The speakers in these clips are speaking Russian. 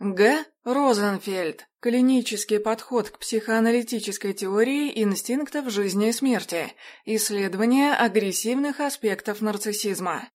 Г. Розенфельд. Клинический подход к психоаналитической теории инстинктов жизни и смерти. Исследование агрессивных аспектов нарциссизма.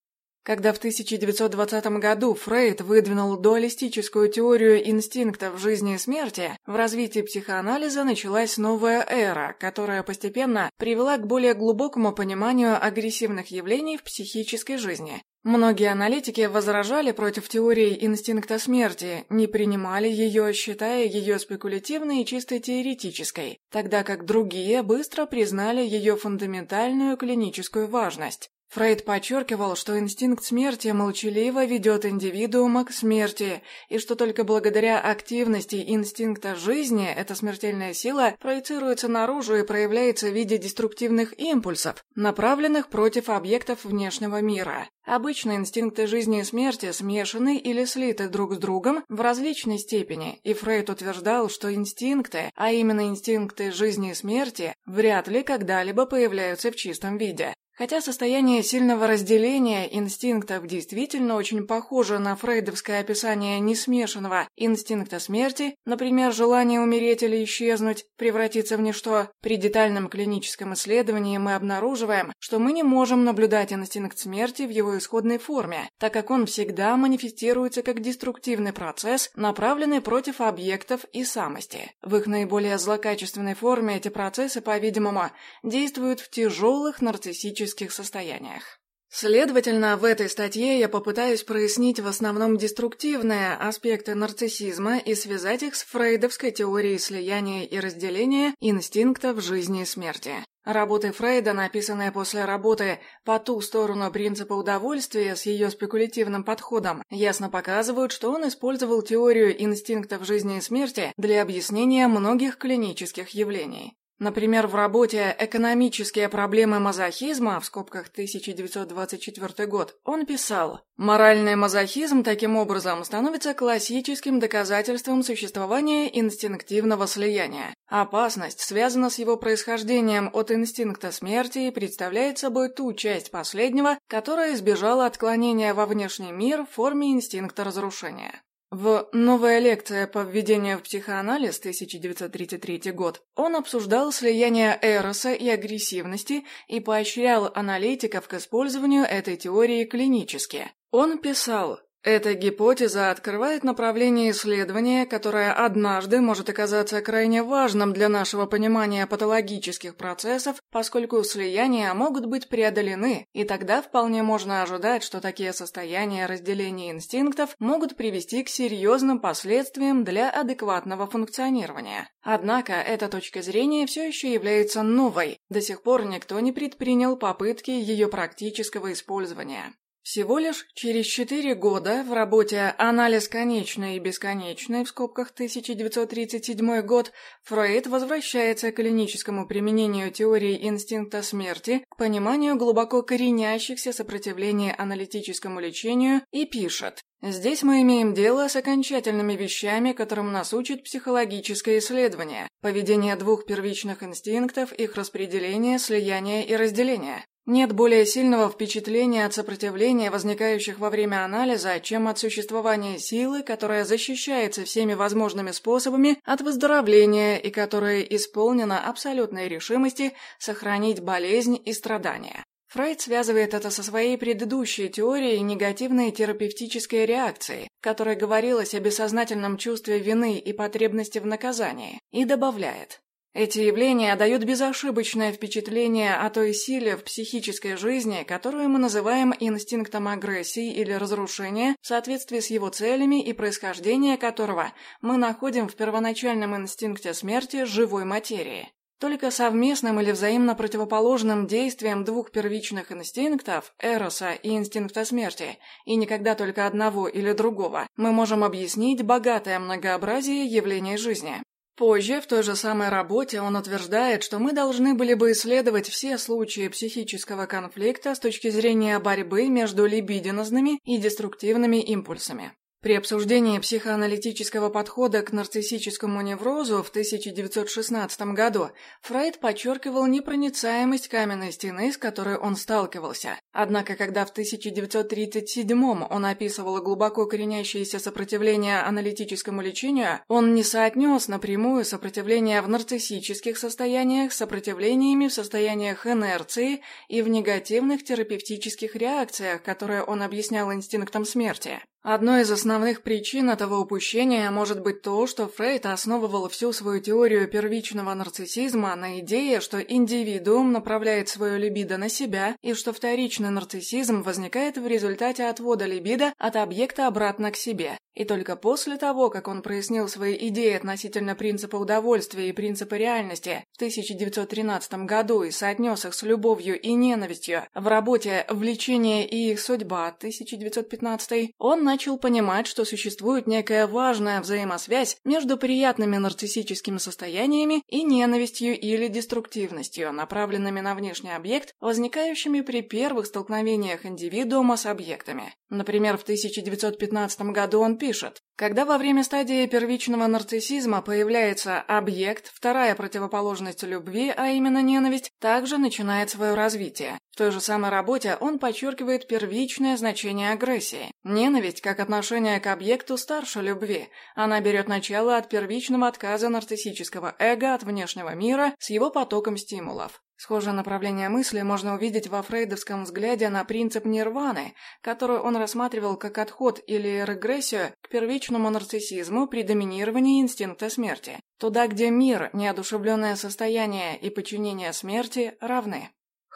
Когда в 1920 году Фрейд выдвинул дуалистическую теорию инстинктов жизни и смерти, в развитии психоанализа началась новая эра, которая постепенно привела к более глубокому пониманию агрессивных явлений в психической жизни. Многие аналитики возражали против теории инстинкта смерти, не принимали ее, считая ее спекулятивной и чисто теоретической, тогда как другие быстро признали ее фундаментальную клиническую важность. Фрейд подчеркивал, что инстинкт смерти молчаливо ведет индивидуума к смерти, и что только благодаря активности инстинкта жизни эта смертельная сила проецируется наружу и проявляется в виде деструктивных импульсов, направленных против объектов внешнего мира. Обычно инстинкты жизни и смерти смешаны или слиты друг с другом в различной степени, и Фрейд утверждал, что инстинкты, а именно инстинкты жизни и смерти, вряд ли когда-либо появляются в чистом виде. Хотя состояние сильного разделения инстинктов действительно очень похоже на фрейдовское описание несмешанного инстинкта смерти, например, желание умереть или исчезнуть, превратиться в ничто, при детальном клиническом исследовании мы обнаруживаем, что мы не можем наблюдать инстинкт смерти в его исходной форме, так как он всегда манифестируется как деструктивный процесс, направленный против объектов и самости. В их наиболее злокачественной форме эти процессы, по-видимому, действуют в тяжелых нарциссических психических состояниях. Следовательно, в этой статье я попытаюсь прояснить в основном деструктивные аспекты нарциссизма и связать их с фрейдовской теорией слияния и разделения инстинктов жизни и смерти. Работы Фрейда, написанные после работы «По ту сторону принципа удовольствия» с ее спекулятивным подходом, ясно показывают, что он использовал теорию инстинктов жизни и смерти для объяснения многих клинических явлений. Например, в работе «Экономические проблемы мазохизма» в скобках 1924 год он писал «Моральный мазохизм таким образом становится классическим доказательством существования инстинктивного слияния. Опасность связана с его происхождением от инстинкта смерти и представляет собой ту часть последнего, которая избежала отклонения во внешний мир в форме инстинкта разрушения». В «Новая лекция по введению в психоанализ» 1933 год он обсуждал слияние эроса и агрессивности и поощрял аналитиков к использованию этой теории клинически. Он писал эта гипотеза открывает направление исследования, которое однажды может оказаться крайне важным для нашего понимания патологических процессов, поскольку слияния могут быть преодолены, и тогда вполне можно ожидать, что такие состояния разделения инстинктов могут привести к серьезным последствиям для адекватного функционирования. Однако эта точка зрения все еще является новой, до сих пор никто не предпринял попытки ее практического использования. Всего лишь через четыре года в работе «Анализ конечной и бесконечной» в скобках 1937 год Фрейд возвращается к клиническому применению теории инстинкта смерти, к пониманию глубоко коренящихся сопротивлений аналитическому лечению и пишет Здесь мы имеем дело с окончательными вещами, которым нас учит психологическое исследование, поведение двух первичных инстинктов, их распределение, слияние и разделение. Нет более сильного впечатления от сопротивления, возникающих во время анализа, чем от существования силы, которая защищается всеми возможными способами от выздоровления и которая исполнена абсолютной решимости сохранить болезнь и страдания. Фрейд связывает это со своей предыдущей теорией негативной терапевтической реакции, в которой говорилось о бессознательном чувстве вины и потребности в наказании, и добавляет эти явления дают безошибочное впечатление о той силе в психической жизни, которую мы называем инстинктом агрессии или разрушения, в соответствии с его целями и происхождение которого мы находим в первоначальном инстинкте смерти живой материи. Только совместным или взаимно противоположным действием двух первичных инстинктов, эроса и инстинкта смерти, и никогда только одного или другого, мы можем объяснить богатое многообразие явлений жизни. Позже, в той же самой работе, он утверждает, что мы должны были бы исследовать все случаи психического конфликта с точки зрения борьбы между либидинозными и деструктивными импульсами. При обсуждении психоаналитического подхода к нарциссическому неврозу в 1916 году Фрейд подчеркивал непроницаемость каменной стены, с которой он сталкивался. Однако, когда в 1937 он описывал глубоко коренящееся сопротивление аналитическому лечению, он не соотнес напрямую сопротивление в нарциссических состояниях с сопротивлениями в состояниях инерции и в негативных терапевтических реакциях, которые он объяснял инстинктом смерти. Одной из основных причин этого упущения может быть то, что Фрейд основывал всю свою теорию первичного нарциссизма на идее, что индивидуум направляет свою либидо на себя и что вторичный нарциссизм возникает в результате отвода либидо от объекта обратно к себе. И только после того, как он прояснил свои идеи относительно принципа удовольствия и принципа реальности в 1913 году и соотнес их с любовью и ненавистью в работе «Влечение и их судьба» 1915, он начал понимать, что существует некая важная взаимосвязь между приятными нарциссическими состояниями и ненавистью или деструктивностью, направленными на внешний объект, возникающими при первых столкновениях индивидуума с объектами. Например, в 1915 году он пишет, когда во время стадии первичного нарциссизма появляется объект, вторая противоположность любви, а именно ненависть, также начинает свое развитие. Той же самой работе он подчеркивает первичное значение агрессии. Ненависть, как отношение к объекту, старше любви. Она берет начало от первичного отказа нарциссического эго от внешнего мира с его потоком стимулов. Схожее направление мысли можно увидеть во фрейдовском взгляде на принцип нирваны, который он рассматривал как отход или регрессию к первичному нарциссизму при доминировании инстинкта смерти, туда, где мир, неодушевленное состояние и подчинение смерти равны.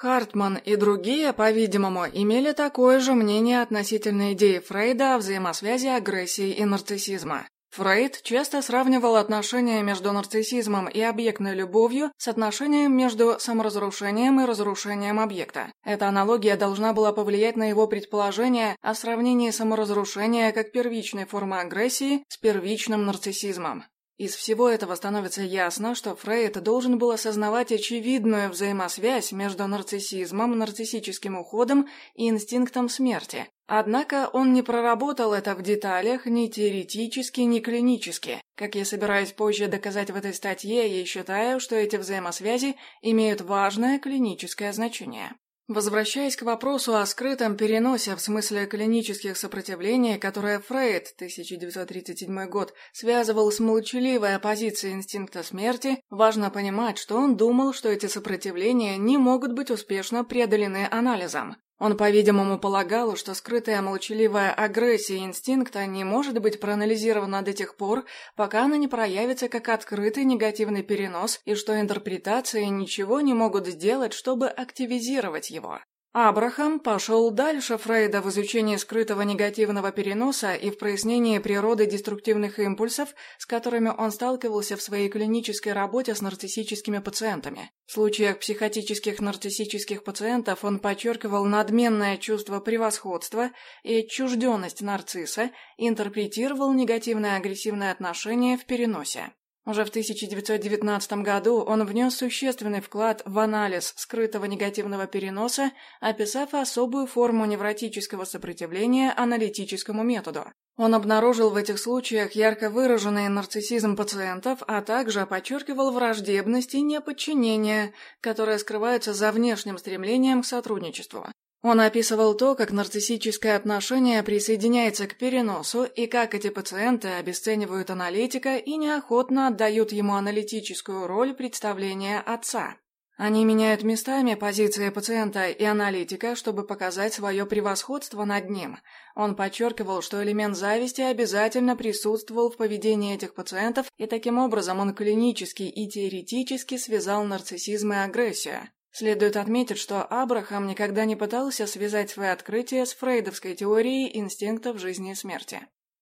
Хартман и другие, по-видимому, имели такое же мнение относительно идеи Фрейда о взаимосвязи агрессии и нарциссизма. Фрейд часто сравнивал отношения между нарциссизмом и объектной любовью с отношением между саморазрушением и разрушением объекта. Эта аналогия должна была повлиять на его предположение о сравнении саморазрушения как первичной формы агрессии с первичным нарциссизмом. Из всего этого становится ясно, что Фрейд должен был осознавать очевидную взаимосвязь между нарциссизмом, нарциссическим уходом и инстинктом смерти. Однако он не проработал это в деталях ни теоретически, ни клинически. Как я собираюсь позже доказать в этой статье, я считаю, что эти взаимосвязи имеют важное клиническое значение. Возвращаясь к вопросу о скрытом переносе в смысле клинических сопротивлений, которое Фрейд, 1937 год, связывал с молчаливой оппозицией инстинкта смерти, важно понимать, что он думал, что эти сопротивления не могут быть успешно преодолены анализом. Он, по-видимому, полагал, что скрытая молчаливая агрессия инстинкта не может быть проанализирована до тех пор, пока она не проявится как открытый негативный перенос, и что интерпретации ничего не могут сделать, чтобы активизировать его. Абрахам пошел дальше Фрейда в изучении скрытого негативного переноса и в прояснении природы деструктивных импульсов, с которыми он сталкивался в своей клинической работе с нарциссическими пациентами. В случаях психотических нарциссических пациентов он подчеркивал надменное чувство превосходства и отчужденность нарцисса и интерпретировал негативное агрессивное отношение в переносе. Уже в 1919 году он внес существенный вклад в анализ скрытого негативного переноса, описав особую форму невротического сопротивления аналитическому методу. Он обнаружил в этих случаях ярко выраженный нарциссизм пациентов, а также подчеркивал враждебность и неподчинение, которые скрываются за внешним стремлением к сотрудничеству. Он описывал то, как нарциссическое отношение присоединяется к переносу и как эти пациенты обесценивают аналитика и неохотно отдают ему аналитическую роль представления отца. Они меняют местами позиции пациента и аналитика, чтобы показать свое превосходство над ним. Он подчеркивал, что элемент зависти обязательно присутствовал в поведении этих пациентов, и таким образом он клинически и теоретически связал нарциссизм и агрессию. Следует отметить, что Абрахам никогда не пытался связать свои открытия с фрейдовской теорией инстинктов жизни и смерти.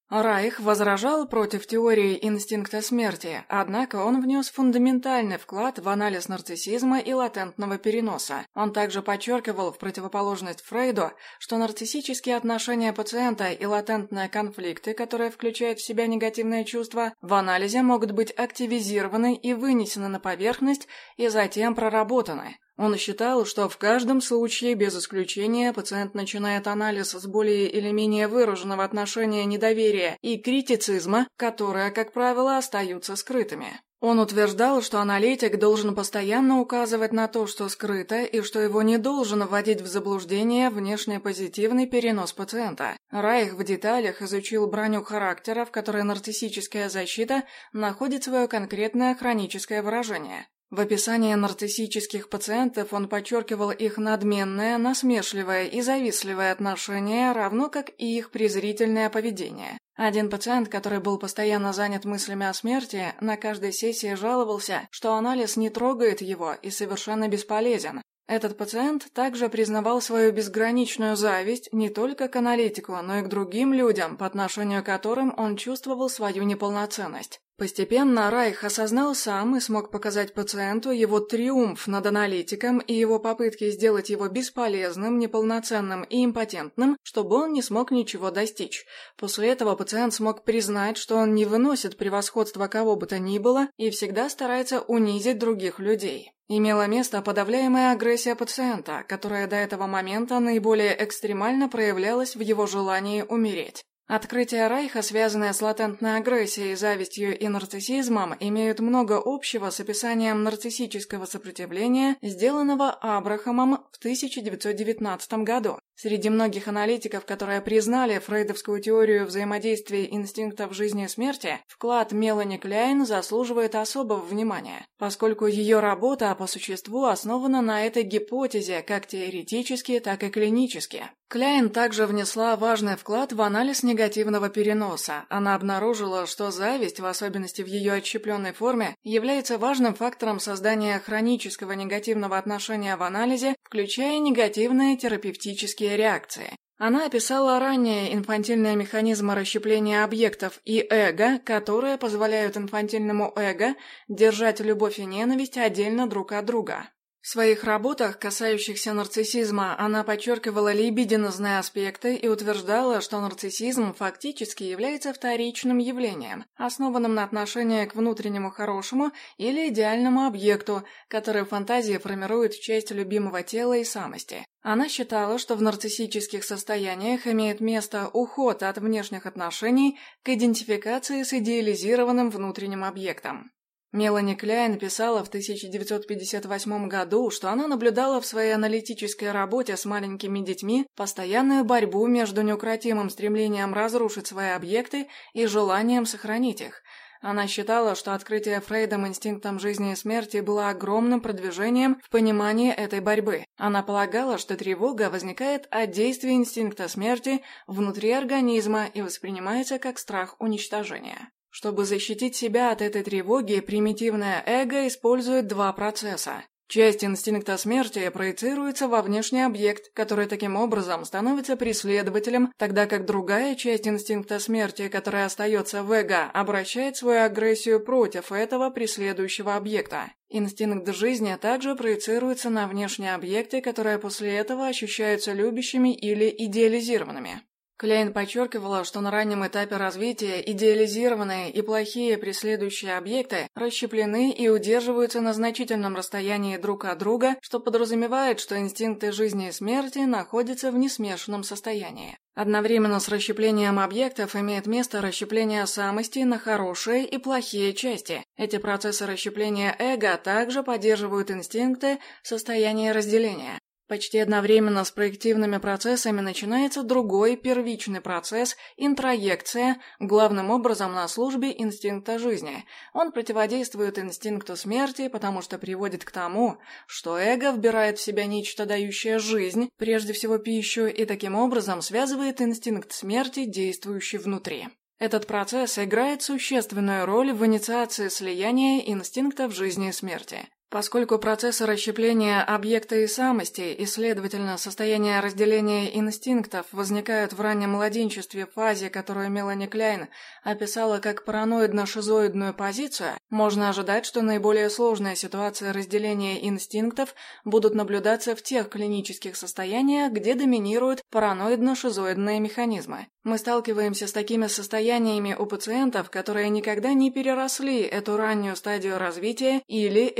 Райх возражал против теории инстинкта смерти, однако он внес фундаментальный вклад в анализ нарциссизма и латентного переноса. Он также подчеркивал в противоположность Фрейду, что нарциссические отношения пациента и латентные конфликты, которые включают в себя негативные чувства, в анализе могут быть активизированы и вынесены на поверхность и затем проработаны. Он считал, что в каждом случае, без исключения, пациент начинает анализ с более или менее выраженного отношения недоверия и критицизма, которые, как правило, остаются скрытыми. Он утверждал, что аналитик должен постоянно указывать на то, что скрыто, и что его не должен вводить в заблуждение внешне позитивный перенос пациента. Райх в деталях изучил броню характера, в которой нарциссическая защита находит свое конкретное хроническое выражение. В описании нарциссических пациентов он подчеркивал их надменное, насмешливое и завистливое отношение, равно как и их презрительное поведение. Один пациент, который был постоянно занят мыслями о смерти, на каждой сессии жаловался, что анализ не трогает его и совершенно бесполезен. Этот пациент также признавал свою безграничную зависть не только к аналитику, но и к другим людям, по отношению к которым он чувствовал свою неполноценность. Постепенно Райх осознал сам и смог показать пациенту его триумф над аналитиком и его попытки сделать его бесполезным, неполноценным и импотентным, чтобы он не смог ничего достичь. После этого пациент смог признать, что он не выносит превосходства кого бы то ни было и всегда старается унизить других людей. Имела место подавляемая агрессия пациента, которая до этого момента наиболее экстремально проявлялась в его желании умереть. Открытия Райха, связанные с латентной агрессией, завистью и нарциссизмом, имеют много общего с описанием нарциссического сопротивления, сделанного Абрахамом в 1919 году. Среди многих аналитиков, которые признали фрейдовскую теорию взаимодействия инстинктов жизни и смерти, вклад Мелани Кляйн заслуживает особого внимания, поскольку ее работа по существу основана на этой гипотезе как теоретически, так и клинически. Кляйн также внесла важный вклад в анализ негативного переноса. Она обнаружила, что зависть, в особенности в ее отщепленной форме, является важным фактором создания хронического негативного отношения в анализе, включая негативные терапевтические реакции. Она описала ранее инфантильные механизмы расщепления объектов и эго, которые позволяют инфантильному эго держать любовь и ненависть отдельно друг от друга. В своих работах, касающихся нарциссизма, она подчеркивала либидинозные аспекты и утверждала, что нарциссизм фактически является вторичным явлением, основанным на отношении к внутреннему хорошему или идеальному объекту, который в фантазии формирует часть любимого тела и самости. Она считала, что в нарциссических состояниях имеет место уход от внешних отношений к идентификации с идеализированным внутренним объектом. Мелани Кляйн писала в 1958 году, что она наблюдала в своей аналитической работе с маленькими детьми постоянную борьбу между неукротимым стремлением разрушить свои объекты и желанием сохранить их. Она считала, что открытие Фрейдом инстинктом жизни и смерти было огромным продвижением в понимании этой борьбы. Она полагала, что тревога возникает от действия инстинкта смерти внутри организма и воспринимается как страх уничтожения. Чтобы защитить себя от этой тревоги, примитивное эго использует два процесса. Часть инстинкта смерти проецируется во внешний объект, который таким образом становится преследователем, тогда как другая часть инстинкта смерти, которая остается в эго, обращает свою агрессию против этого преследующего объекта. Инстинкт жизни также проецируется на внешние объекты, которые после этого ощущаются любящими или идеализированными. Клейн подчеркивала, что на раннем этапе развития идеализированные и плохие преследующие объекты расщеплены и удерживаются на значительном расстоянии друг от друга, что подразумевает, что инстинкты жизни и смерти находятся в несмешанном состоянии. Одновременно с расщеплением объектов имеет место расщепление самости на хорошие и плохие части. Эти процессы расщепления эго также поддерживают инстинкты состояния разделения. Почти одновременно с проективными процессами начинается другой первичный процесс – интроекция, главным образом на службе инстинкта жизни. Он противодействует инстинкту смерти, потому что приводит к тому, что эго вбирает в себя нечто дающее жизнь, прежде всего пищу, и таким образом связывает инстинкт смерти, действующий внутри. Этот процесс играет существенную роль в инициации слияния инстинктов жизни и смерти. Поскольку процессы расщепления объекта и самости и, следовательно, состояние разделения инстинктов возникают в раннем младенчестве фазе, которую Мелани Кляйн описала как параноидно-шизоидную позицию, можно ожидать, что наиболее сложные ситуации разделения инстинктов будут наблюдаться в тех клинических состояниях, где доминируют параноидно-шизоидные механизмы. Мы сталкиваемся с такими состояниями у пациентов, которые никогда не переросли эту раннюю стадию развития или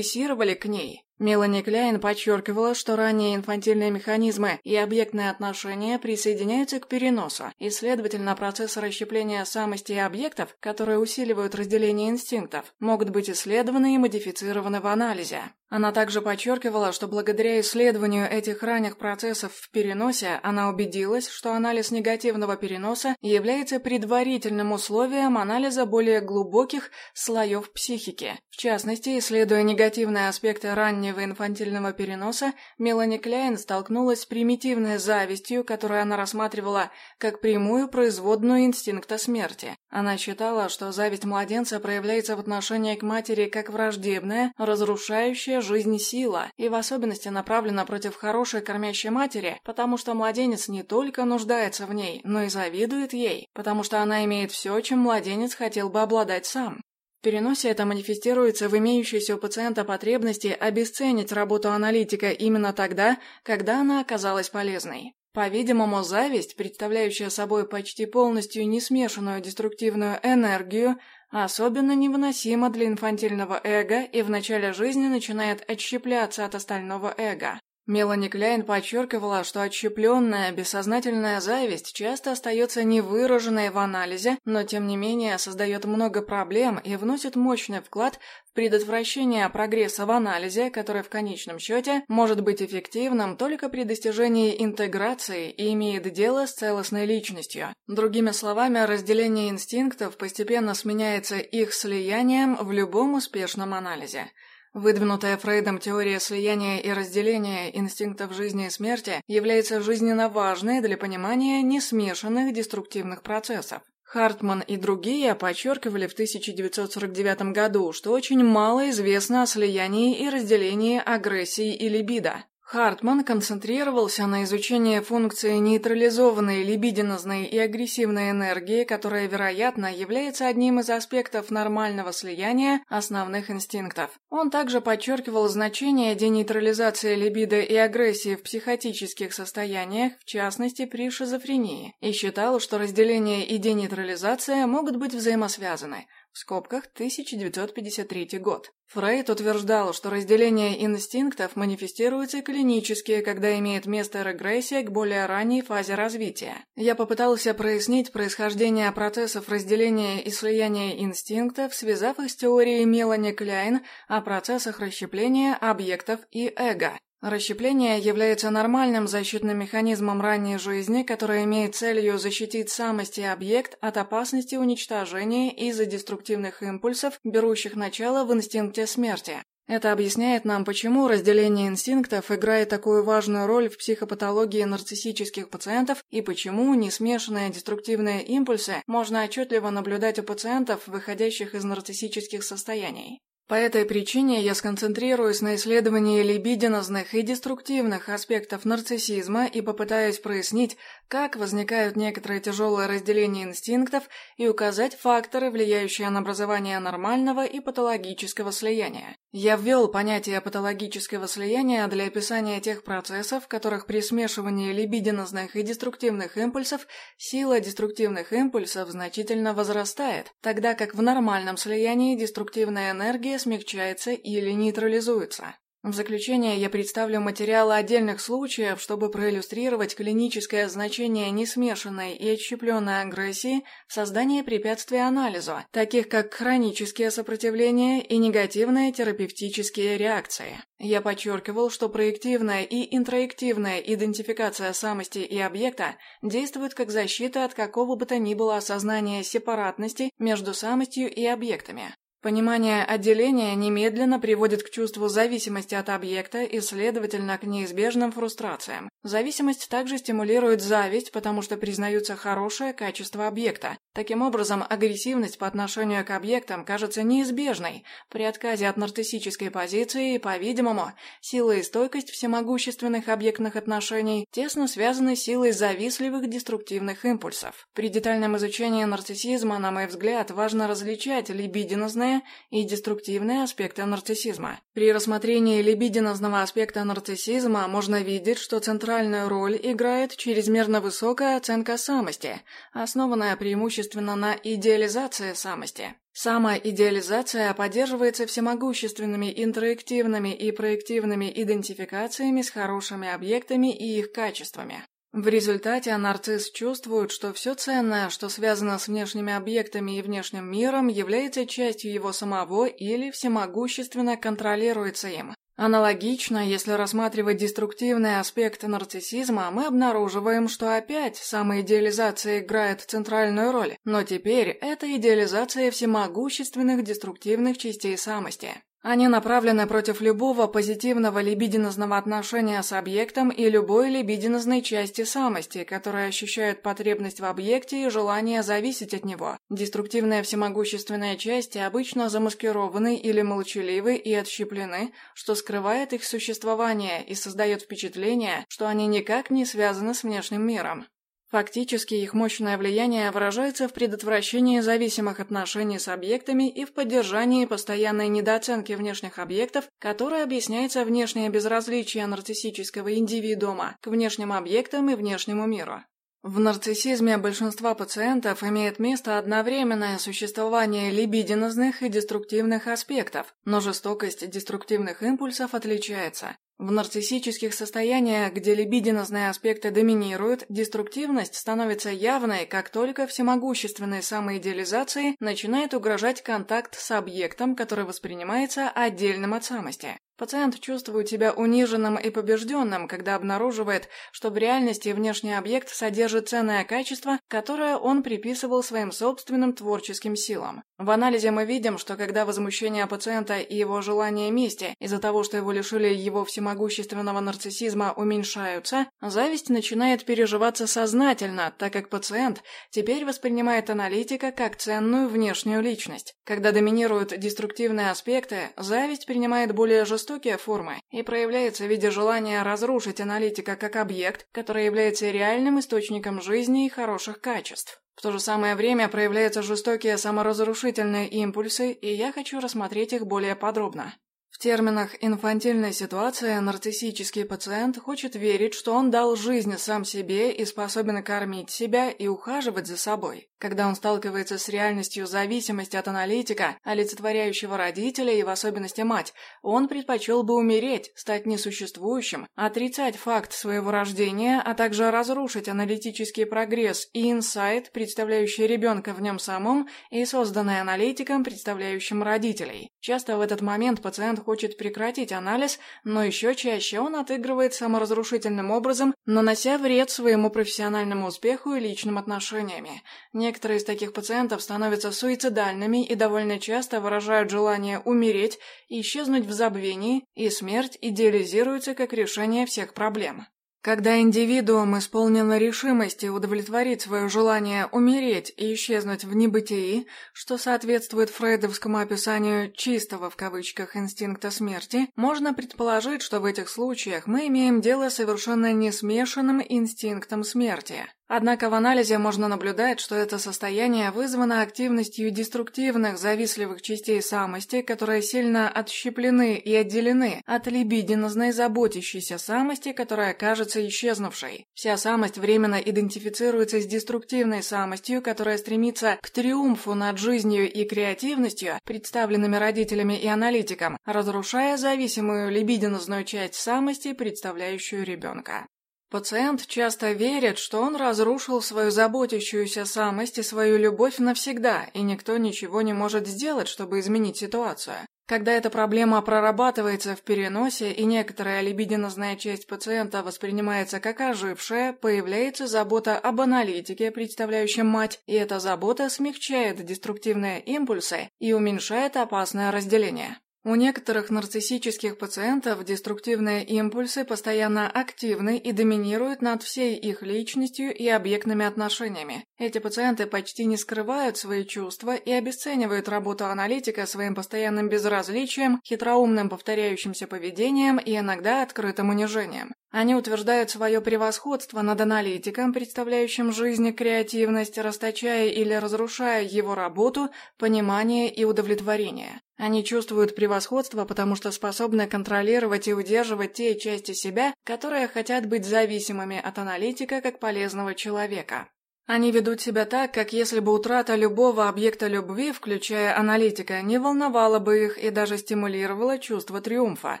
регрессировали к ней. Мелани Кляйн подчеркивала, что ранние инфантильные механизмы и объектные отношения присоединяются к переносу, и, следовательно, процессы расщепления самости и объектов, которые усиливают разделение инстинктов, могут быть исследованы и модифицированы в анализе. Она также подчеркивала, что благодаря исследованию этих ранних процессов в переносе она убедилась, что анализ негативного переноса является предварительным условием анализа более глубоких слоев психики. В частности, исследуя негативные аспекты раннего инфантильного переноса, Мелани Кляйн столкнулась с примитивной завистью, которую она рассматривала как прямую производную инстинкта смерти. Она считала, что зависть младенца проявляется в отношении к матери как враждебная, разрушающая жизнь сила, и в особенности направлена против хорошей кормящей матери, потому что младенец не только нуждается в ней, но и завидует ей, потому что она имеет все, чем младенец хотел бы обладать сам. Переносе это манифестируется в имеющейся у пациента потребности обесценить работу аналитика именно тогда, когда она оказалась полезной. По-видимому, зависть, представляющая собой почти полностью несмешанную деструктивную энергию, особенно невыносима для инфантильного эго и в начале жизни начинает отщепляться от остального эго. Мелани Кляйн подчеркивала, что отщепленная, бессознательная зависть часто остается невыраженной в анализе, но тем не менее создает много проблем и вносит мощный вклад в предотвращение прогресса в анализе, который в конечном счете может быть эффективным только при достижении интеграции и имеет дело с целостной личностью. Другими словами, разделение инстинктов постепенно сменяется их слиянием в любом успешном анализе. Выдвинутая Фрейдом теория слияния и разделения инстинктов жизни и смерти является жизненно важной для понимания несмешанных деструктивных процессов. Хартман и другие подчеркивали в 1949 году, что очень мало известно о слиянии и разделении агрессии и либидо. Хартман концентрировался на изучении функции нейтрализованной либидинозной и агрессивной энергии, которая, вероятно, является одним из аспектов нормального слияния основных инстинктов. Он также подчеркивал значение денейтрализации либидо и агрессии в психотических состояниях, в частности при шизофрении, и считал, что разделение и денейтрализация могут быть взаимосвязаны – в скобках 1953 год. Фрейд утверждал, что разделение инстинктов манифестируется клинически, когда имеет место регрессия к более ранней фазе развития. Я попытался прояснить происхождение процессов разделения и слияния инстинктов, связав их с теорией Мелани Кляйн о процессах расщепления объектов и эго. Расщепление является нормальным защитным механизмом ранней жизни, который имеет целью защитить самость и объект от опасности уничтожения из-за деструктивных импульсов, берущих начало в инстинкте смерти. Это объясняет нам, почему разделение инстинктов играет такую важную роль в психопатологии нарциссических пациентов и почему несмешанные деструктивные импульсы можно отчетливо наблюдать у пациентов, выходящих из нарциссических состояний. По этой причине я сконцентрируюсь на исследовании либидинозных и деструктивных аспектов нарциссизма и попытаюсь прояснить, как возникают некоторые тяжелые разделения инстинктов и указать факторы, влияющие на образование нормального и патологического слияния. Я ввел понятие патологического слияния для описания тех процессов, в которых при смешивании либидинозных и деструктивных импульсов сила деструктивных импульсов значительно возрастает, тогда как в нормальном слиянии деструктивная энергия смягчается или нейтрализуется. В заключение я представлю материалы отдельных случаев, чтобы проиллюстрировать клиническое значение несмешанной и отщепленной агрессии в создании препятствий анализу, таких как хронические сопротивления и негативные терапевтические реакции. Я подчеркивал, что проективная и интроективная идентификация самости и объекта действует как защита от какого бы то ни было осознания сепаратности между самостью и объектами. Понимание отделения немедленно приводит к чувству зависимости от объекта и, следовательно, к неизбежным фрустрациям. Зависимость также стимулирует зависть, потому что признаются хорошее качество объекта. Таким образом, агрессивность по отношению к объектам кажется неизбежной при отказе от нарциссической позиции по-видимому, сила и стойкость всемогущественных объектных отношений тесно связаны с силой завистливых деструктивных импульсов. При детальном изучении нарциссизма, на мой взгляд, важно различать либидинозное либидинозные и деструктивные аспекты нарциссизма. При рассмотрении либидинозного аспекта нарциссизма можно видеть, что центральную роль играет чрезмерно высокая оценка самости, основанная преимущественно на идеализации самости. Самоидеализация поддерживается всемогущественными интерактивными и проективными идентификациями с хорошими объектами и их качествами. В результате нарцисс чувствует, что все ценное, что связано с внешними объектами и внешним миром, является частью его самого или всемогущественно контролируется им. Аналогично, если рассматривать деструктивные аспекты нарциссизма, мы обнаруживаем, что опять самоидеализация играет центральную роль, но теперь это идеализация всемогущественных деструктивных частей самости. Они направлены против любого позитивного либидинозного отношения с объектом и любой либидинозной части самости, которая ощущает потребность в объекте и желание зависеть от него. Деструктивные всемогущественные части обычно замаскированы или молчаливы и отщеплены, что скрывает их существование и создает впечатление, что они никак не связаны с внешним миром. Фактически их мощное влияние выражается в предотвращении зависимых отношений с объектами и в поддержании постоянной недооценки внешних объектов, которая объясняется внешнее безразличие нарциссического индивидуума к внешним объектам и внешнему миру. В нарциссизме большинства пациентов имеет место одновременное существование либидинозных и деструктивных аспектов, но жестокость деструктивных импульсов отличается. В нарциссических состояниях, где либидинозные аспекты доминируют, деструктивность становится явной, как только всемогущественной самоидеализации начинает угрожать контакт с объектом, который воспринимается отдельным от самости. Пациент чувствует себя униженным и побежденным, когда обнаруживает, что в реальности внешний объект содержит ценное качество, которое он приписывал своим собственным творческим силам. В анализе мы видим, что когда возмущение пациента и его желание мести из-за того, что его лишили его всемогущественного нарциссизма, уменьшаются, зависть начинает переживаться сознательно, так как пациент теперь воспринимает аналитика как ценную внешнюю личность. Когда доминируют деструктивные аспекты, зависть принимает более жестокие формы и проявляется в виде желания разрушить аналитика как объект, который является реальным источником жизни и хороших качеств. В то же самое время проявляются жестокие саморазрушительные импульсы, и я хочу рассмотреть их более подробно. В терминах «инфантильная ситуация» нарциссический пациент хочет верить, что он дал жизнь сам себе и способен кормить себя и ухаживать за собой. Когда он сталкивается с реальностью зависимости от аналитика, олицетворяющего родителя и в особенности мать, он предпочел бы умереть, стать несуществующим, отрицать факт своего рождения, а также разрушить аналитический прогресс и инсайт, представляющий ребенка в нем самом, и созданный аналитиком, представляющим родителей. Часто в этот момент пациент хочет прекратить анализ, но еще чаще он отыгрывает саморазрушительным образом, нанося вред своему профессиональному успеху и личным отношениями. Некоторые из таких пациентов становятся суицидальными и довольно часто выражают желание умереть и исчезнуть в забвении, и смерть идеализируется как решение всех проблем. Когда индивидуум исполнен решимости удовлетворить свое желание умереть и исчезнуть в небытии, что соответствует фрейдовскому описанию «чистого» в кавычках инстинкта смерти, можно предположить, что в этих случаях мы имеем дело с совершенно несмешанным инстинктом смерти. Однако в анализе можно наблюдать, что это состояние вызвано активностью деструктивных завистливых частей самости, которые сильно отщеплены и отделены от либидинозной заботящейся самости, которая кажется исчезнувшей. Вся самость временно идентифицируется с деструктивной самостью, которая стремится к триумфу над жизнью и креативностью, представленными родителями и аналитиком, разрушая зависимую либидинозную часть самости, представляющую ребенка. Пациент часто верит, что он разрушил свою заботящуюся самость и свою любовь навсегда, и никто ничего не может сделать, чтобы изменить ситуацию. Когда эта проблема прорабатывается в переносе и некоторая либидинозная часть пациента воспринимается как ожившая, появляется забота об аналитике, представляющем мать, и эта забота смягчает деструктивные импульсы и уменьшает опасное разделение. У некоторых нарциссических пациентов деструктивные импульсы постоянно активны и доминируют над всей их личностью и объектными отношениями. Эти пациенты почти не скрывают свои чувства и обесценивают работу аналитика своим постоянным безразличием, хитроумным повторяющимся поведением и иногда открытым унижением. Они утверждают свое превосходство над аналитиком, представляющим жизни креативность, расточая или разрушая его работу, понимание и удовлетворение. Они чувствуют превосходство, потому что способны контролировать и удерживать те части себя, которые хотят быть зависимыми от аналитика как полезного человека. Они ведут себя так, как если бы утрата любого объекта любви, включая аналитика, не волновала бы их и даже стимулировала чувство триумфа.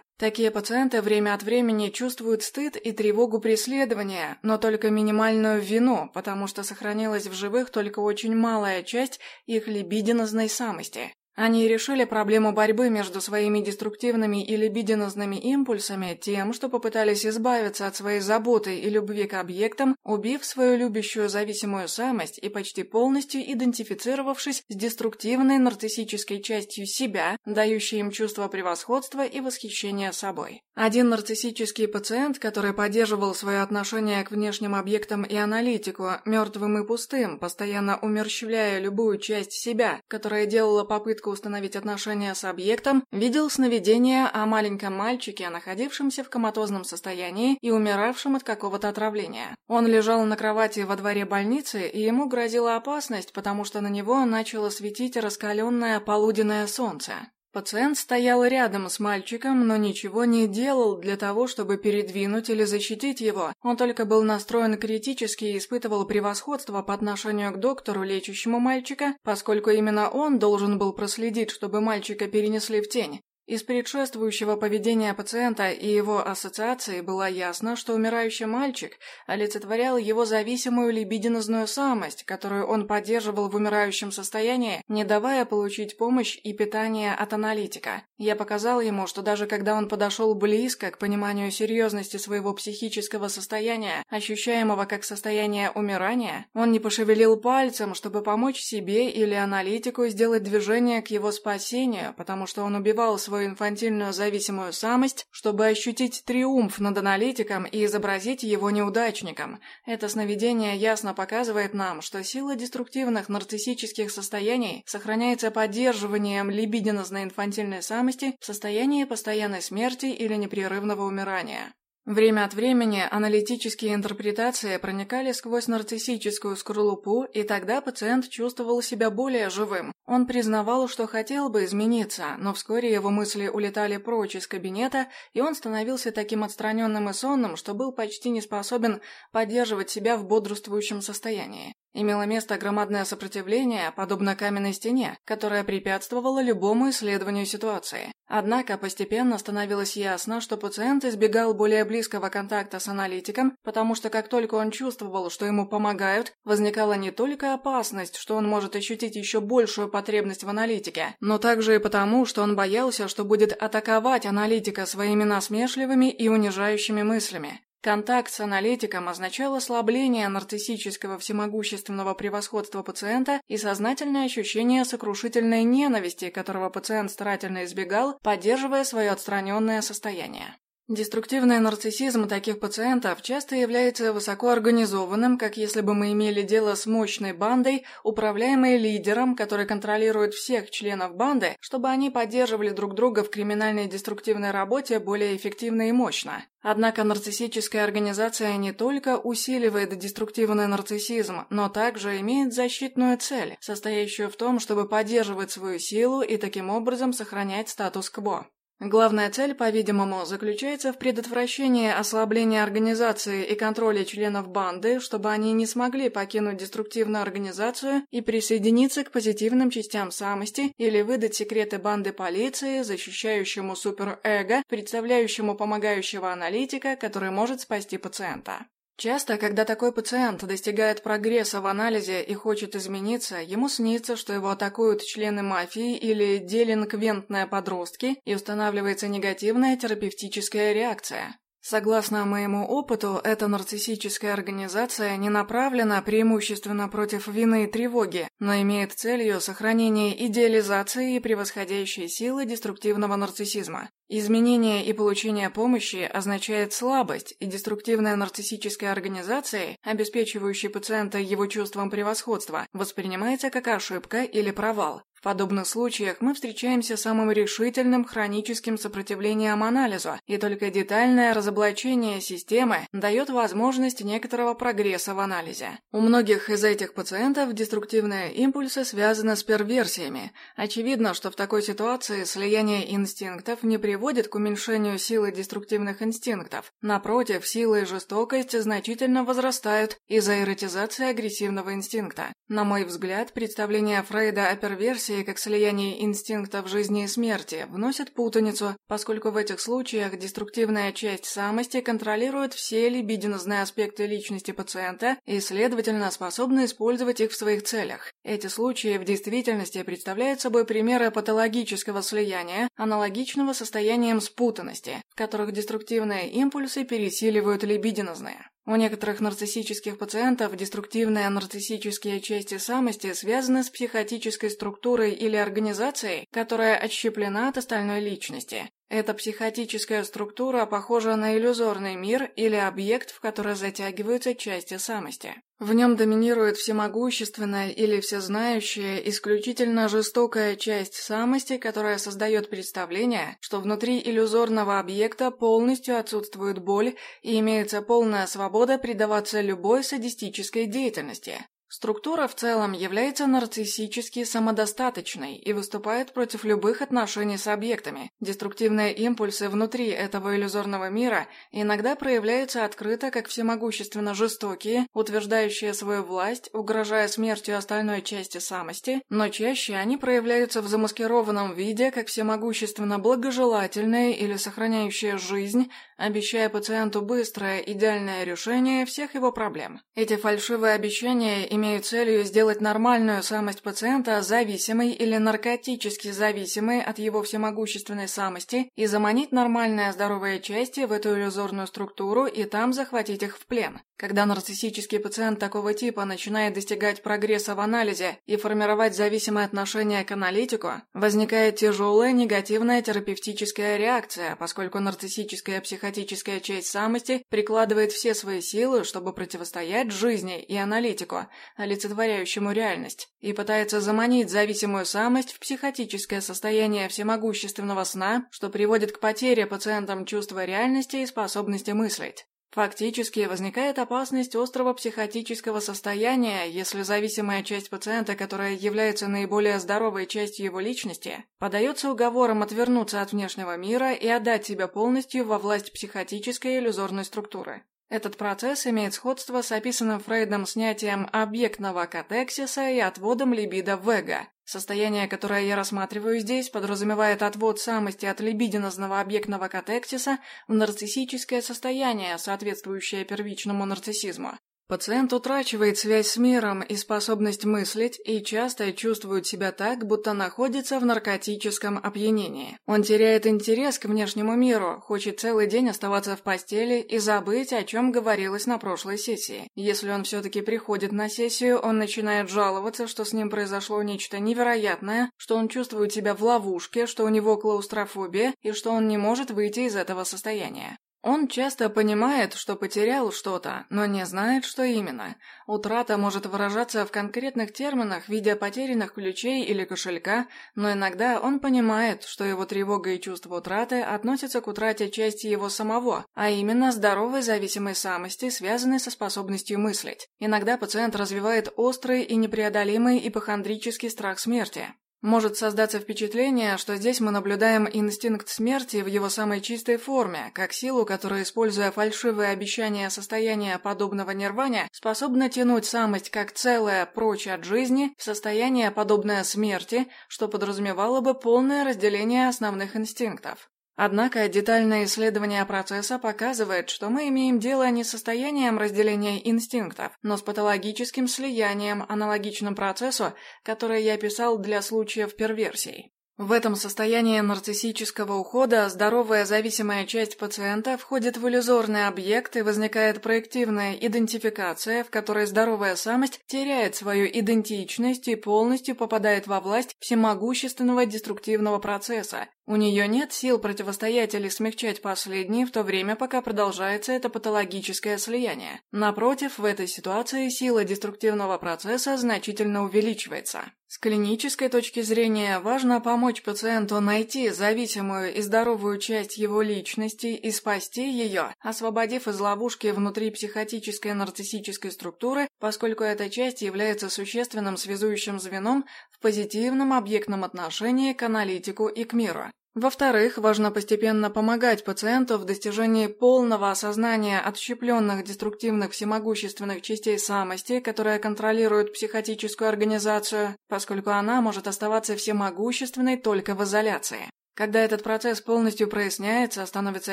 Такие пациенты время от времени чувствуют стыд и тревогу преследования, но только минимальную вину, потому что сохранилась в живых только очень малая часть их либидинозной самости. Они решили проблему борьбы между своими деструктивными и либидинозными импульсами тем, что попытались избавиться от своей заботы и любви к объектам, убив свою любящую зависимую самость и почти полностью идентифицировавшись с деструктивной нарциссической частью себя, дающей им чувство превосходства и восхищения собой. Один нарциссический пациент, который поддерживал свое отношение к внешним объектам и аналитику, мертвым и пустым, постоянно умерщвляя любую часть себя, которая делала попытку попытка установить отношения с объектом, видел сновидение о маленьком мальчике, находившемся в коматозном состоянии и умиравшем от какого-то отравления. Он лежал на кровати во дворе больницы, и ему грозила опасность, потому что на него начало светить раскаленное полуденное солнце. Пациент стоял рядом с мальчиком, но ничего не делал для того, чтобы передвинуть или защитить его. Он только был настроен критически и испытывал превосходство по отношению к доктору, лечащему мальчика, поскольку именно он должен был проследить, чтобы мальчика перенесли в тень. Из предшествующего поведения пациента и его ассоциации было ясно, что умирающий мальчик олицетворял его зависимую либидинозную самость, которую он поддерживал в умирающем состоянии, не давая получить помощь и питание от аналитика. Я показал ему, что даже когда он подошел близко к пониманию серьезности своего психического состояния, ощущаемого как состояние умирания, он не пошевелил пальцем, чтобы помочь себе или аналитику сделать движение к его спасению, потому что он убивал свой свою инфантильную зависимую самость, чтобы ощутить триумф над аналитиком и изобразить его неудачником. Это сновидение ясно показывает нам, что сила деструктивных нарциссических состояний сохраняется поддерживанием либидинозной инфантильной самости в состоянии постоянной смерти или непрерывного умирания. Время от времени аналитические интерпретации проникали сквозь нарциссическую скорлупу, и тогда пациент чувствовал себя более живым. Он признавал, что хотел бы измениться, но вскоре его мысли улетали прочь из кабинета, и он становился таким отстраненным и сонным, что был почти не способен поддерживать себя в бодрствующем состоянии. Имело место громадное сопротивление, подобно каменной стене, которая препятствовала любому исследованию ситуации. Однако постепенно становилось ясно, что пациент избегал более близкого контакта с аналитиком, потому что как только он чувствовал, что ему помогают, возникала не только опасность, что он может ощутить еще большую потребность в аналитике, но также и потому, что он боялся, что будет атаковать аналитика своими насмешливыми и унижающими мыслями. Контакт с аналитиком означал ослабление нарциссического всемогущественного превосходства пациента и сознательное ощущение сокрушительной ненависти, которого пациент старательно избегал, поддерживая свое отстраненное состояние. Деструктивный нарциссизм таких пациентов часто является высокоорганизованным, как если бы мы имели дело с мощной бандой, управляемой лидером, который контролирует всех членов банды, чтобы они поддерживали друг друга в криминальной деструктивной работе более эффективно и мощно. Однако нарциссическая организация не только усиливает деструктивный нарциссизм, но также имеет защитную цель, состоящую в том, чтобы поддерживать свою силу и таким образом сохранять статус-кво. Главная цель, по-видимому, заключается в предотвращении ослабления организации и контроля членов банды, чтобы они не смогли покинуть деструктивную организацию и присоединиться к позитивным частям самости или выдать секреты банды полиции, защищающему суперэго, представляющему помогающего аналитика, который может спасти пациента. Часто, когда такой пациент достигает прогресса в анализе и хочет измениться, ему снится, что его атакуют члены мафии или делинквентные подростки и устанавливается негативная терапевтическая реакция. Согласно моему опыту, эта нарциссическая организация не направлена преимущественно против вины и тревоги, но имеет целью сохранение идеализации и превосходящей силы деструктивного нарциссизма. Изменение и получение помощи означает слабость, и деструктивная нарциссическая организация, обеспечивающая пациента его чувством превосходства, воспринимается как ошибка или провал. В подобных случаях мы встречаемся с самым решительным хроническим сопротивлением анализу, и только детальное разоблачение системы дает возможность некоторого прогресса в анализе. У многих из этих пациентов деструктивные импульсы связаны с перверсиями. Очевидно, что в такой ситуации слияние инстинктов не приводит к уменьшению силы деструктивных инстинктов. Напротив, сила и жестокость значительно возрастают из-за эротизации агрессивного инстинкта. На мой взгляд, представление Фрейда о перверсии как слиянии инстинктов жизни и смерти вносит путаницу, поскольку в этих случаях деструктивная часть самости контролирует все либидинозные аспекты личности пациента и, следовательно, способна использовать их в своих целях. Эти случаи в действительности представляют собой примеры патологического слияния, аналогичного состояниям спутанности, в которых деструктивные импульсы пересиливают либидинозные. У некоторых нарциссических пациентов деструктивные нарциссические части самости связаны с психотической структурой или организацией, которая отщеплена от остальной личности. Эта психотическая структура похожа на иллюзорный мир или объект, в который затягиваются части самости. В нем доминирует всемогущественная или всезнающая, исключительно жестокая часть самости, которая создает представление, что внутри иллюзорного объекта полностью отсутствует боль и имеется полная свобода предаваться любой садистической деятельности. Структура в целом является нарциссически самодостаточной и выступает против любых отношений с объектами. Деструктивные импульсы внутри этого иллюзорного мира иногда проявляются открыто как всемогущественно жестокие, утверждающие свою власть, угрожая смертью остальной части самости, но чаще они проявляются в замаскированном виде как всемогущественно благожелательные или сохраняющие жизнь, обещая пациенту быстрое, идеальное решение всех его проблем. Эти фальшивые обещания имеют целью сделать нормальную самость пациента зависимой или наркотически зависимой от его всемогущественной самости и заманить нормальные здоровые части в эту иллюзорную структуру и там захватить их в плен. Когда нарциссический пациент такого типа начинает достигать прогресса в анализе и формировать зависимое отношение к аналитику, возникает тяжелая негативная терапевтическая реакция, поскольку нарциссическая психотическая часть самости прикладывает все свои силы, чтобы противостоять жизни и аналитику, олицетворяющему реальность, и пытается заманить зависимую самость в психотическое состояние всемогущественного сна, что приводит к потере пациентам чувства реальности и способности мыслить. Фактически возникает опасность острого психотического состояния, если зависимая часть пациента, которая является наиболее здоровой частью его личности, подается уговором отвернуться от внешнего мира и отдать себя полностью во власть психотической иллюзорной структуры. Этот процесс имеет сходство с описанным Фрейдом снятием объектного катексиса и отводом либидо в эго. Состояние, которое я рассматриваю здесь, подразумевает отвод самости от либидинозного объектного катексиса в нарциссическое состояние, соответствующее первичному нарциссизму. Пациент утрачивает связь с миром и способность мыслить и часто чувствует себя так, будто находится в наркотическом опьянении. Он теряет интерес к внешнему миру, хочет целый день оставаться в постели и забыть, о чем говорилось на прошлой сессии. Если он все-таки приходит на сессию, он начинает жаловаться, что с ним произошло нечто невероятное, что он чувствует себя в ловушке, что у него клаустрофобия и что он не может выйти из этого состояния. Он часто понимает, что потерял что-то, но не знает, что именно. Утрата может выражаться в конкретных терминах в виде потерянных ключей или кошелька, но иногда он понимает, что его тревога и чувство утраты относятся к утрате части его самого, а именно здоровой зависимой самости, связанной со способностью мыслить. Иногда пациент развивает острый и непреодолимый ипохондрический страх смерти. Может создаться впечатление, что здесь мы наблюдаем инстинкт смерти в его самой чистой форме, как силу, которая, используя фальшивые обещания состояния подобного нирване, способна тянуть самость как целое прочь от жизни в состояние, подобное смерти, что подразумевало бы полное разделение основных инстинктов. Однако детальное исследование процесса показывает, что мы имеем дело не с состоянием разделения инстинктов, но с патологическим слиянием, аналогичным процессу, который я писал для случаев перверсий. В этом состоянии нарциссического ухода здоровая зависимая часть пациента входит в иллюзорный объект и возникает проективная идентификация, в которой здоровая самость теряет свою идентичность и полностью попадает во власть всемогущественного деструктивного процесса. У нее нет сил противостоять или смягчать последний, в то время пока продолжается это патологическое слияние. Напротив, в этой ситуации сила деструктивного процесса значительно увеличивается. С клинической точки зрения важно помочь пациенту найти зависимую и здоровую часть его личности и спасти ее, освободив из ловушки внутри психотической нарциссической структуры, поскольку эта часть является существенным связующим звеном в позитивном объектном отношении к аналитику и к миру. Во-вторых, важно постепенно помогать пациенту в достижении полного осознания отщепленных деструктивных всемогущественных частей самости, которая контролирует психотическую организацию, поскольку она может оставаться всемогущественной только в изоляции. Когда этот процесс полностью проясняется, становится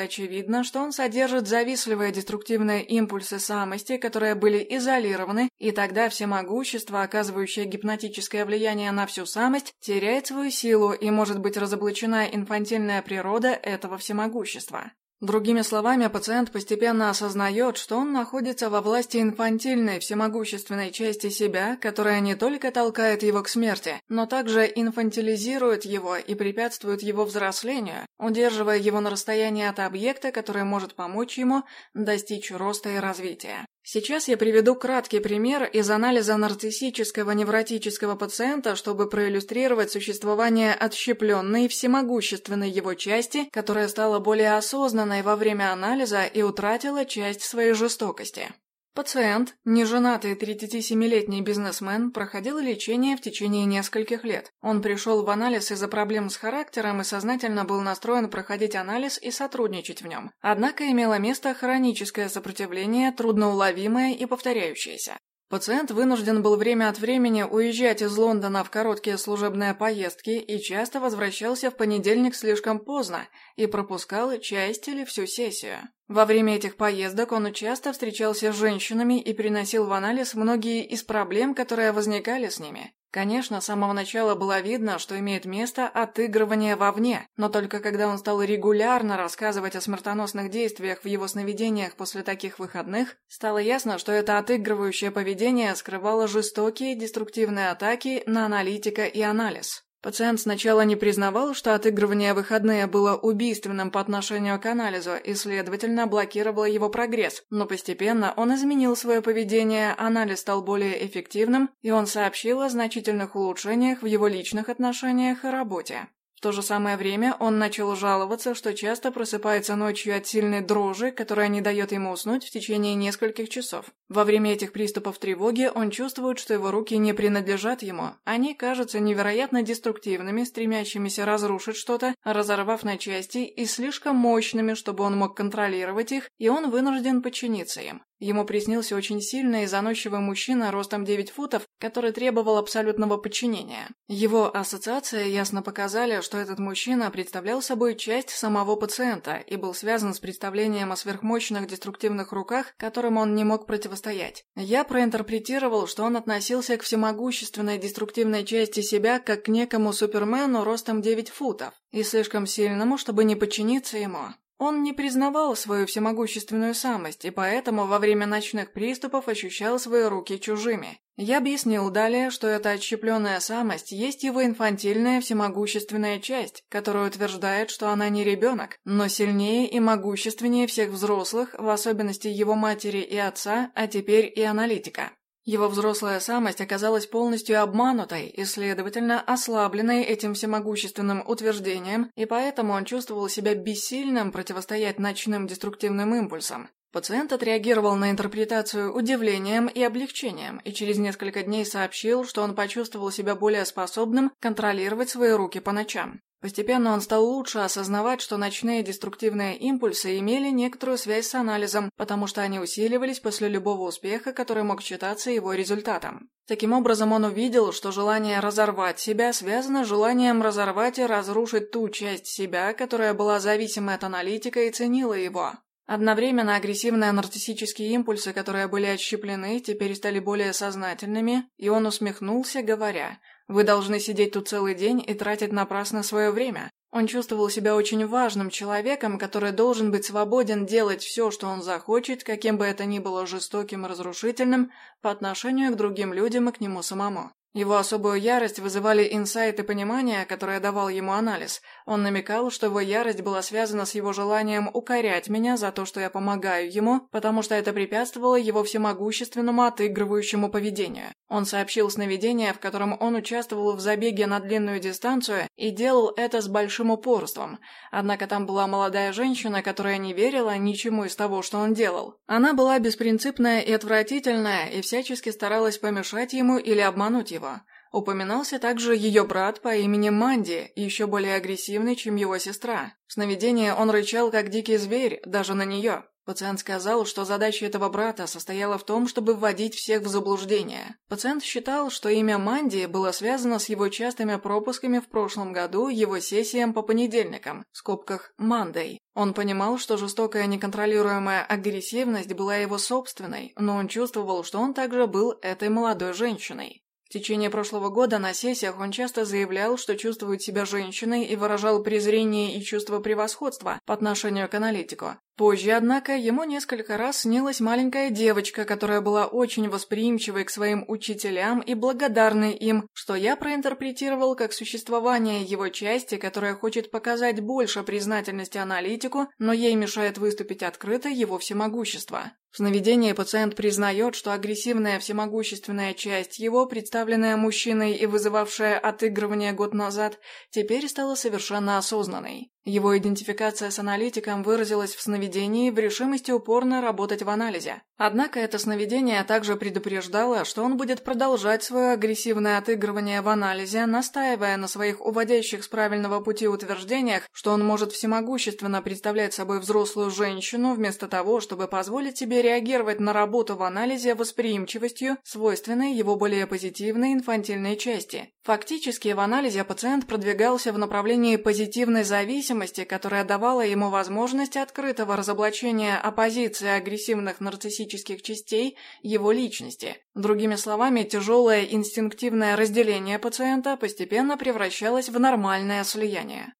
очевидно, что он содержит завистливые деструктивные импульсы самости, которые были изолированы, и тогда всемогущество, оказывающее гипнотическое влияние на всю самость, теряет свою силу и может быть разоблачена инфантильная природа этого всемогущества. Другими словами, пациент постепенно осознает, что он находится во власти инфантильной, всемогущественной части себя, которая не только толкает его к смерти, но также инфантилизирует его и препятствует его взрослению, удерживая его на расстоянии от объекта, который может помочь ему достичь роста и развития. Сейчас я приведу краткий пример из анализа нарциссического невротического пациента, чтобы проиллюстрировать существование отщепленной всемогущественной его части, которая стала более осознанной во время анализа и утратила часть своей жестокости. Пациент, неженатый 37-летний бизнесмен, проходил лечение в течение нескольких лет. Он пришел в анализ из-за проблем с характером и сознательно был настроен проходить анализ и сотрудничать в нем. Однако имело место хроническое сопротивление, трудноуловимое и повторяющееся. Пациент вынужден был время от времени уезжать из Лондона в короткие служебные поездки и часто возвращался в понедельник слишком поздно и пропускал часть или всю сессию. Во время этих поездок он часто встречался с женщинами и приносил в анализ многие из проблем, которые возникали с ними. Конечно, с самого начала было видно, что имеет место отыгрывание вовне, но только когда он стал регулярно рассказывать о смертоносных действиях в его сновидениях после таких выходных, стало ясно, что это отыгрывающее поведение скрывало жестокие деструктивные атаки на аналитика и анализ. Пациент сначала не признавал, что отыгрывание выходные было убийственным по отношению к анализу и, следовательно, блокировало его прогресс, но постепенно он изменил свое поведение, анализ стал более эффективным, и он сообщил о значительных улучшениях в его личных отношениях и работе. То же самое время он начал жаловаться, что часто просыпается ночью от сильной дрожи, которая не дает ему уснуть в течение нескольких часов. Во время этих приступов тревоги он чувствует, что его руки не принадлежат ему. Они кажутся невероятно деструктивными, стремящимися разрушить что-то, разорвав на части, и слишком мощными, чтобы он мог контролировать их, и он вынужден подчиниться им. Ему приснился очень сильный и заносчивый мужчина ростом 9 футов, который требовал абсолютного подчинения. Его ассоциации ясно показали, что этот мужчина представлял собой часть самого пациента и был связан с представлением о сверхмощных деструктивных руках, которым он не мог противостоять. Я проинтерпретировал, что он относился к всемогущественной деструктивной части себя как к некому супермену ростом 9 футов и слишком сильному, чтобы не подчиниться ему. Он не признавал свою всемогущественную самость, и поэтому во время ночных приступов ощущал свои руки чужими. Я объяснил далее, что эта отщепленная самость есть его инфантильная всемогущественная часть, которая утверждает, что она не ребенок, но сильнее и могущественнее всех взрослых, в особенности его матери и отца, а теперь и аналитика. Его взрослая самость оказалась полностью обманутой и, следовательно, ослабленной этим всемогущественным утверждением, и поэтому он чувствовал себя бессильным противостоять ночным деструктивным импульсам. Пациент отреагировал на интерпретацию удивлением и облегчением, и через несколько дней сообщил, что он почувствовал себя более способным контролировать свои руки по ночам. Постепенно он стал лучше осознавать, что ночные деструктивные импульсы имели некоторую связь с анализом, потому что они усиливались после любого успеха, который мог считаться его результатом. Таким образом, он увидел, что желание разорвать себя связано с желанием разорвать и разрушить ту часть себя, которая была зависимой от аналитика и ценила его. Одновременно агрессивные нарциссические импульсы, которые были отщеплены, теперь стали более сознательными, и он усмехнулся, говоря Вы должны сидеть тут целый день и тратить напрасно свое время. Он чувствовал себя очень важным человеком, который должен быть свободен делать все, что он захочет, каким бы это ни было жестоким и разрушительным, по отношению к другим людям и к нему самому. Его особую ярость вызывали инсайты понимания, которые давал ему анализ. Он намекал, что его ярость была связана с его желанием укорять меня за то, что я помогаю ему, потому что это препятствовало его всемогущественному отыгрывающему поведению. Он сообщил сновидение, в котором он участвовал в забеге на длинную дистанцию и делал это с большим упорством. Однако там была молодая женщина, которая не верила ничему из того, что он делал. Она была беспринципная и отвратительная, и всячески старалась помешать ему или обмануть его. Упоминался также ее брат по имени Манди, еще более агрессивный, чем его сестра. В сновидении он рычал, как дикий зверь, даже на нее. Пациент сказал, что задача этого брата состояла в том, чтобы вводить всех в заблуждение. Пациент считал, что имя Манди было связано с его частыми пропусками в прошлом году его сессиям по понедельникам, в скобках «Мандей». Он понимал, что жестокая неконтролируемая агрессивность была его собственной, но он чувствовал, что он также был этой молодой женщиной. В течение прошлого года на сессиях он часто заявлял, что чувствует себя женщиной и выражал презрение и чувство превосходства по отношению к аналитику. Позже, однако, ему несколько раз снилась маленькая девочка, которая была очень восприимчивой к своим учителям и благодарной им, что я проинтерпретировал как существование его части, которая хочет показать больше признательности аналитику, но ей мешает выступить открыто его всемогущество. В сновидении пациент признает, что агрессивная всемогущественная часть его, представленная мужчиной и вызывавшая отыгрывание год назад, теперь стала совершенно осознанной. Его идентификация с аналитиком выразилась в сновидении в решимости упорно работать в анализе. Однако это сновидение также предупреждало, что он будет продолжать свое агрессивное отыгрывание в анализе, настаивая на своих уводящих с правильного пути утверждениях, что он может всемогущественно представлять собой взрослую женщину, вместо того, чтобы позволить себе реагировать на работу в анализе восприимчивостью, свойственной его более позитивной инфантильной части. Фактически в анализе пациент продвигался в направлении позитивной зависимости, которая давала ему возможность открытого разоблачения оппозиции агрессивных нарциссических частей его личности. Другими словами, тяжелое инстинктивное разделение пациента постепенно превращалось в нормальное слияние.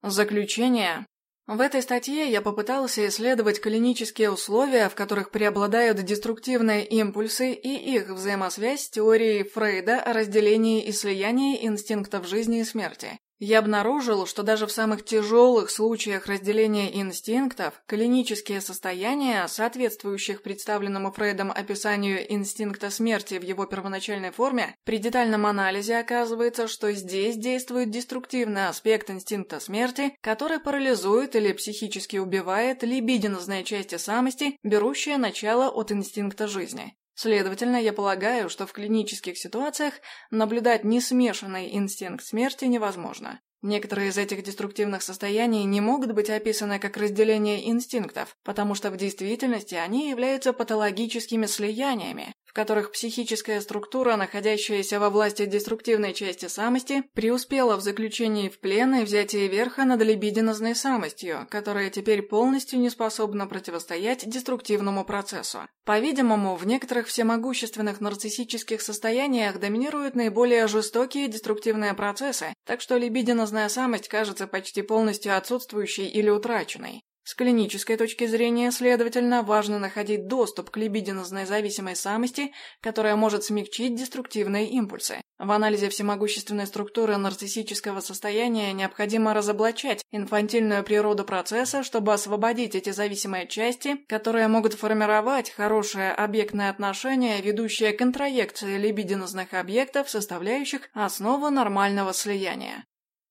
Заключение. В этой статье я попытался исследовать клинические условия, в которых преобладают деструктивные импульсы и их взаимосвязь с теорией Фрейда о разделении и слиянии инстинктов жизни и смерти. Я обнаружил, что даже в самых тяжелых случаях разделения инстинктов клинические состояния, соответствующих представленному Фрейдом описанию инстинкта смерти в его первоначальной форме, при детальном анализе оказывается, что здесь действует деструктивный аспект инстинкта смерти, который парализует или психически убивает либидинозные части самости, берущие начало от инстинкта жизни. Следовательно, я полагаю, что в клинических ситуациях наблюдать несмешанный инстинкт смерти невозможно. Некоторые из этих деструктивных состояний не могут быть описаны как разделение инстинктов, потому что в действительности они являются патологическими слияниями, которых психическая структура, находящаяся во власти деструктивной части самости, преуспела в заключении в плен и взятии верха над либидинозной самостью, которая теперь полностью не способна противостоять деструктивному процессу. По-видимому, в некоторых всемогущественных нарциссических состояниях доминируют наиболее жестокие деструктивные процессы, так что либидинозная самость кажется почти полностью отсутствующей или утраченной. С клинической точки зрения, следовательно, важно находить доступ к либидинозной зависимой самости, которая может смягчить деструктивные импульсы. В анализе всемогущественной структуры нарциссического состояния необходимо разоблачать инфантильную природу процесса, чтобы освободить эти зависимые части, которые могут формировать хорошее объектное отношение, ведущее к интроекции либидинозных объектов, составляющих основу нормального слияния.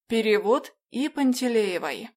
Перевод и Пантелеевой